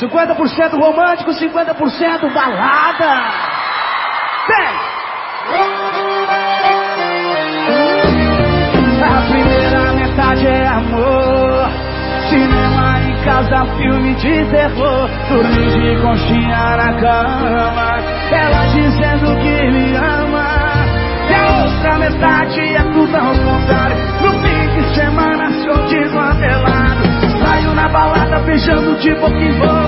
50% romântico, 50% balada. Vem! A primeira metade é amor. Cinema em casa, filme de terror. Dormir de conchinha na cama. Ela dizendo que me ama. E a outra metade é tudo ao contrário. No fim de semana, show desmantelado. Saio na balada beijando de boca em boca.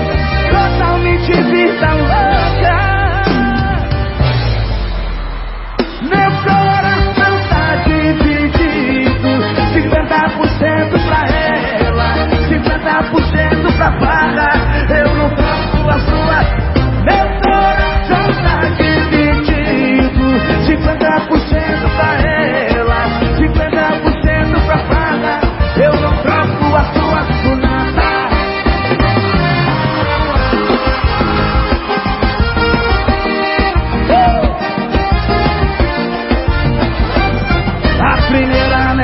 Jesus, I love.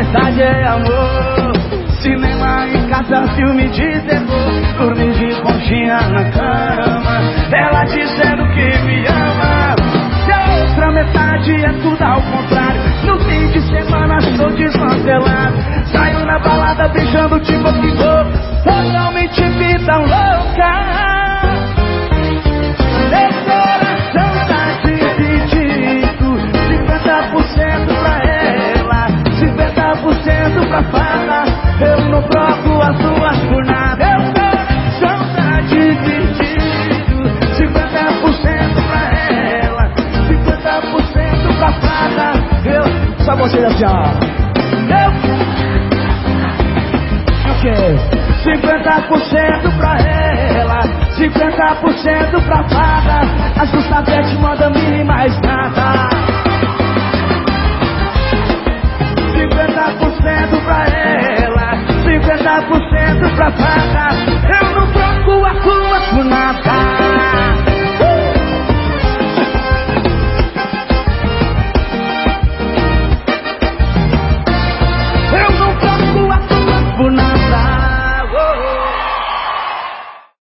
Metade é amor. Cinema em casa, filme de terror. Dormir de conchinha na cama. Ela dizendo Assim, ó Eu... E o quê? 50% pra ela 50% pra farra A Justa manda mim mais nada